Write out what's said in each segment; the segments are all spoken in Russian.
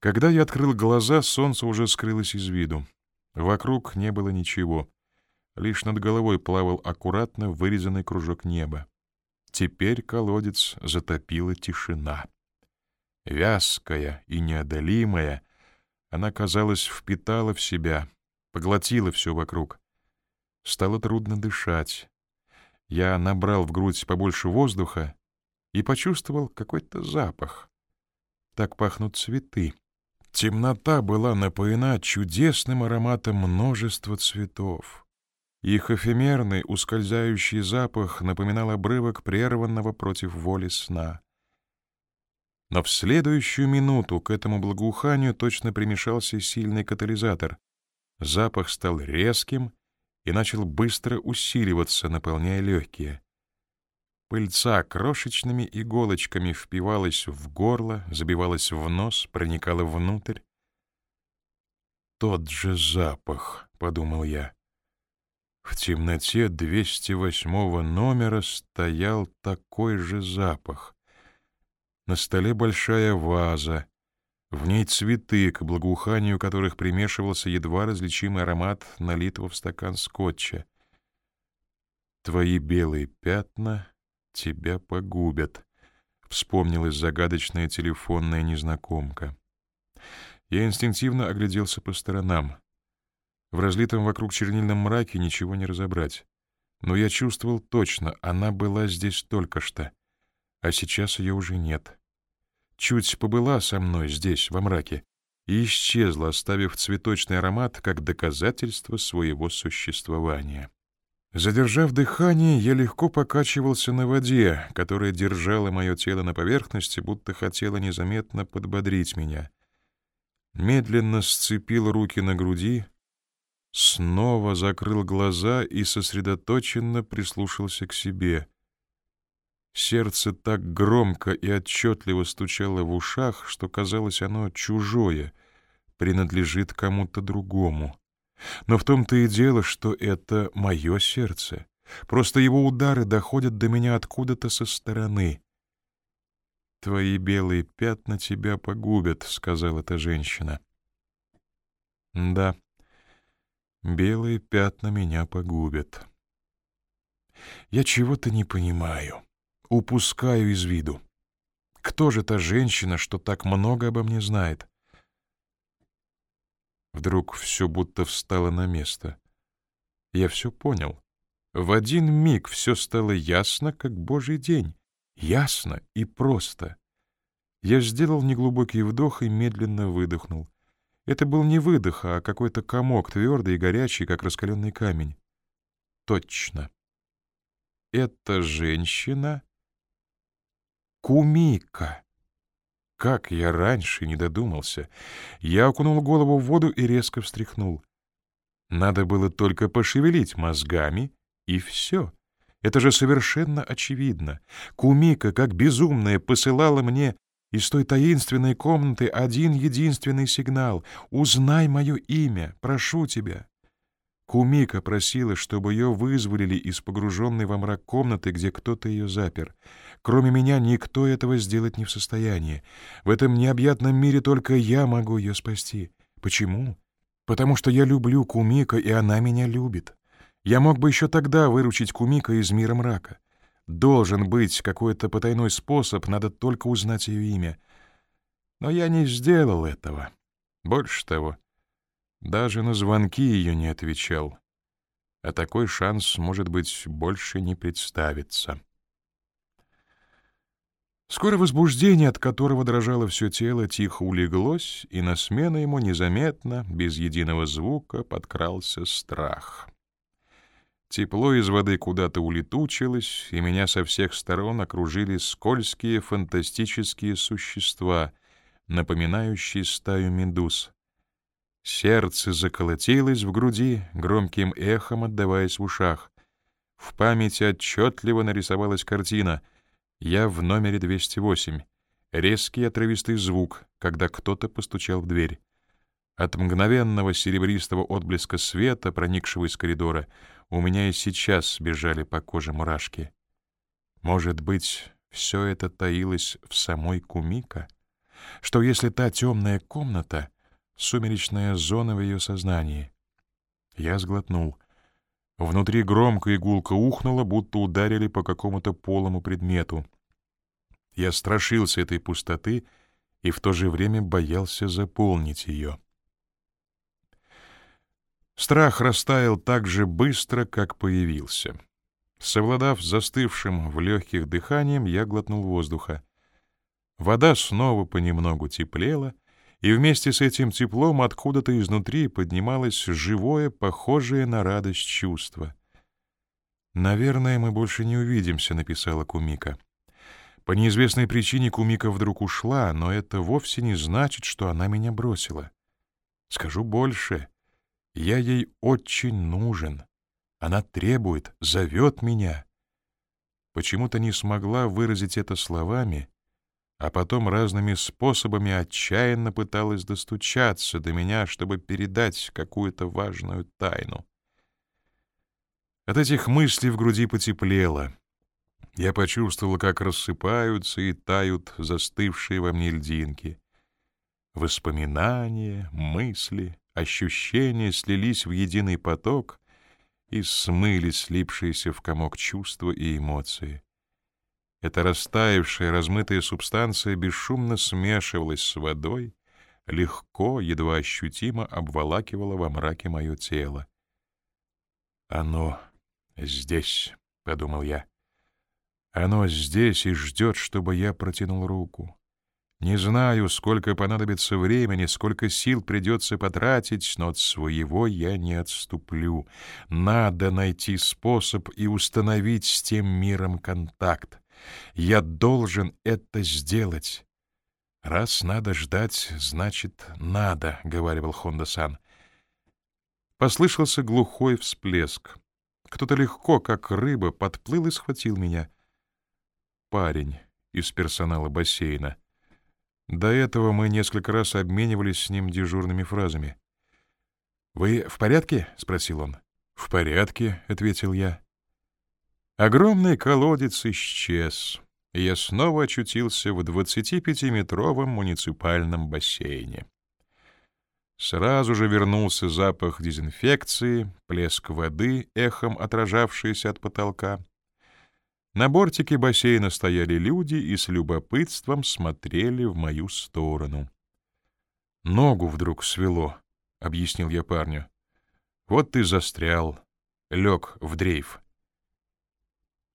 Когда я открыл глаза, солнце уже скрылось из виду. Вокруг не было ничего. Лишь над головой плавал аккуратно вырезанный кружок неба. Теперь колодец затопила тишина. Вязкая и неодолимая, она, казалось, впитала в себя, поглотила все вокруг. Стало трудно дышать. Я набрал в грудь побольше воздуха и почувствовал какой-то запах. Так пахнут цветы. Темнота была напоена чудесным ароматом множества цветов. Их эфемерный, ускользающий запах напоминал обрывок прерванного против воли сна. Но в следующую минуту к этому благоуханию точно примешался сильный катализатор. Запах стал резким и начал быстро усиливаться, наполняя легкие. Пыльца крошечными иголочками впивалась в горло, забивалась в нос, проникала внутрь. «Тот же запах», — подумал я. В темноте 208 номера стоял такой же запах. На столе большая ваза, в ней цветы, к благоуханию которых примешивался едва различимый аромат налитого в стакан скотча. «Твои белые пятна тебя погубят», — вспомнилась загадочная телефонная незнакомка. Я инстинктивно огляделся по сторонам. В разлитом вокруг чернильном мраке ничего не разобрать. Но я чувствовал точно, она была здесь только что, а сейчас ее уже нет. Чуть побыла со мной здесь, во мраке, и исчезла, оставив цветочный аромат как доказательство своего существования. Задержав дыхание, я легко покачивался на воде, которая держала мое тело на поверхности, будто хотела незаметно подбодрить меня. Медленно сцепил руки на груди, снова закрыл глаза и сосредоточенно прислушался к себе. Сердце так громко и отчетливо стучало в ушах, что казалось оно чужое, принадлежит кому-то другому. Но в том-то и дело, что это мое сердце. Просто его удары доходят до меня откуда-то со стороны. «Твои белые пятна тебя погубят», — сказала эта женщина. «Да, белые пятна меня погубят. Я чего-то не понимаю, упускаю из виду. Кто же та женщина, что так много обо мне знает? Вдруг все будто встало на место. Я все понял. В один миг все стало ясно, как божий день. Ясно и просто. Я сделал неглубокий вдох и медленно выдохнул. Это был не выдох, а какой-то комок, твердый и горячий, как раскаленный камень. Точно. Эта женщина — Кумика. Как я раньше не додумался. Я окунул голову в воду и резко встряхнул. Надо было только пошевелить мозгами, и все. Это же совершенно очевидно. Кумика, как безумная, посылала мне из той таинственной комнаты один единственный сигнал — «Узнай мое имя, прошу тебя». Кумика просила, чтобы ее вызволили из погруженной во мрак комнаты, где кто-то ее запер. Кроме меня никто этого сделать не в состоянии. В этом необъятном мире только я могу ее спасти. Почему? Потому что я люблю Кумика, и она меня любит. Я мог бы еще тогда выручить Кумика из мира мрака. Должен быть какой-то потайной способ, надо только узнать ее имя. Но я не сделал этого. Больше того, даже на звонки ее не отвечал. А такой шанс, может быть, больше не представится. Скоро возбуждение, от которого дрожало все тело, тихо улеглось, и на смену ему незаметно, без единого звука, подкрался страх. Тепло из воды куда-то улетучилось, и меня со всех сторон окружили скользкие фантастические существа, напоминающие стаю медуз. Сердце заколотилось в груди, громким эхом отдаваясь в ушах. В памяти отчетливо нарисовалась картина. Я в номере 208. Резкий отрывистый звук, когда кто-то постучал в дверь. От мгновенного серебристого отблеска света, проникшего из коридора, у меня и сейчас бежали по коже мурашки. Может быть, все это таилось в самой Кумика? что если та темная комната — сумеречная зона в ее сознании. Я сглотнул. Внутри громко и гулко ухнуло, будто ударили по какому-то полому предмету. Я страшился этой пустоты и в то же время боялся заполнить ее. Страх растаял так же быстро, как появился. Совладав застывшим в легких дыханием, я глотнул воздуха. Вода снова понемногу теплела, и вместе с этим теплом откуда-то изнутри поднималось живое, похожее на радость чувство. «Наверное, мы больше не увидимся», — написала Кумика. По неизвестной причине Кумика вдруг ушла, но это вовсе не значит, что она меня бросила. Скажу больше. Я ей очень нужен. Она требует, зовет меня. Почему-то не смогла выразить это словами, а потом разными способами отчаянно пыталась достучаться до меня, чтобы передать какую-то важную тайну. От этих мыслей в груди потеплело. Я почувствовал, как рассыпаются и тают застывшие во мне льдинки. Воспоминания, мысли, ощущения слились в единый поток и смыли слипшиеся в комок чувства и эмоции. Эта растаявшая, размытая субстанция бесшумно смешивалась с водой, легко, едва ощутимо обволакивала во мраке мое тело. «Оно здесь», — подумал я. «Оно здесь и ждет, чтобы я протянул руку. Не знаю, сколько понадобится времени, сколько сил придется потратить, но от своего я не отступлю. Надо найти способ и установить с тем миром контакт. Я должен это сделать. Раз надо ждать, значит, надо, — говорил Хонда-сан. Послышался глухой всплеск. Кто-то легко, как рыба, подплыл и схватил меня. Парень из персонала бассейна. До этого мы несколько раз обменивались с ним дежурными фразами. «Вы в порядке?» — спросил он. «В порядке», — ответил я. Огромный колодец исчез, и я снова очутился в 25-метровом муниципальном бассейне. Сразу же вернулся запах дезинфекции, плеск воды, эхом отражавшийся от потолка. На бортике бассейна стояли люди и с любопытством смотрели в мою сторону. «Ногу вдруг свело», — объяснил я парню. «Вот ты застрял, лег в дрейф».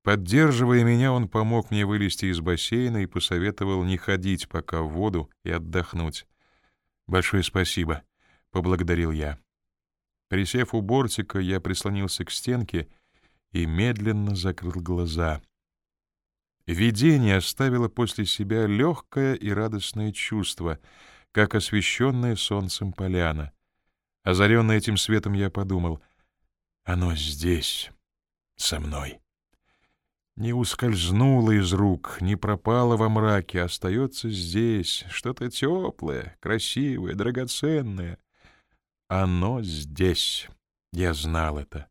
Поддерживая меня, он помог мне вылезти из бассейна и посоветовал не ходить пока в воду и отдохнуть. «Большое спасибо», — поблагодарил я. Присев у бортика, я прислонился к стенке и медленно закрыл глаза. Видение оставило после себя легкое и радостное чувство, как освещенная солнцем поляна. Озаренный этим светом, я подумал, оно здесь, со мной. Не ускользнуло из рук, не пропало во мраке, остается здесь, что-то теплое, красивое, драгоценное. Оно здесь, я знал это.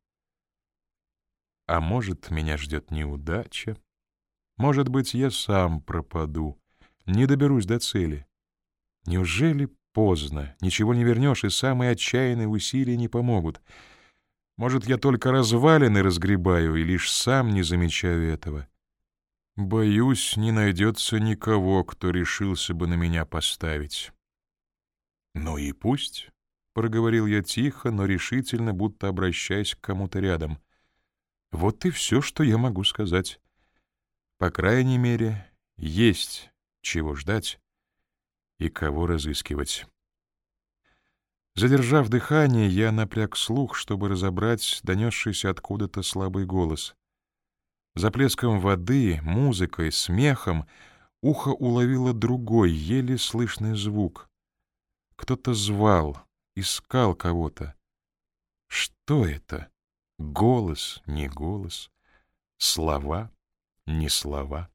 А может, меня ждет неудача? Может быть, я сам пропаду, не доберусь до цели. Неужели поздно, ничего не вернешь, и самые отчаянные усилия не помогут? Может, я только развалины разгребаю и лишь сам не замечаю этого? Боюсь, не найдется никого, кто решился бы на меня поставить. Ну и пусть, — проговорил я тихо, но решительно, будто обращаясь к кому-то рядом. Вот и все, что я могу сказать. По крайней мере, есть чего ждать и кого разыскивать. Задержав дыхание, я напряг слух, чтобы разобрать донесшийся откуда-то слабый голос. За плеском воды, музыкой, смехом ухо уловило другой, еле слышный звук. Кто-то звал, искал кого-то. Что это? Голос, не голос, слова, не слова.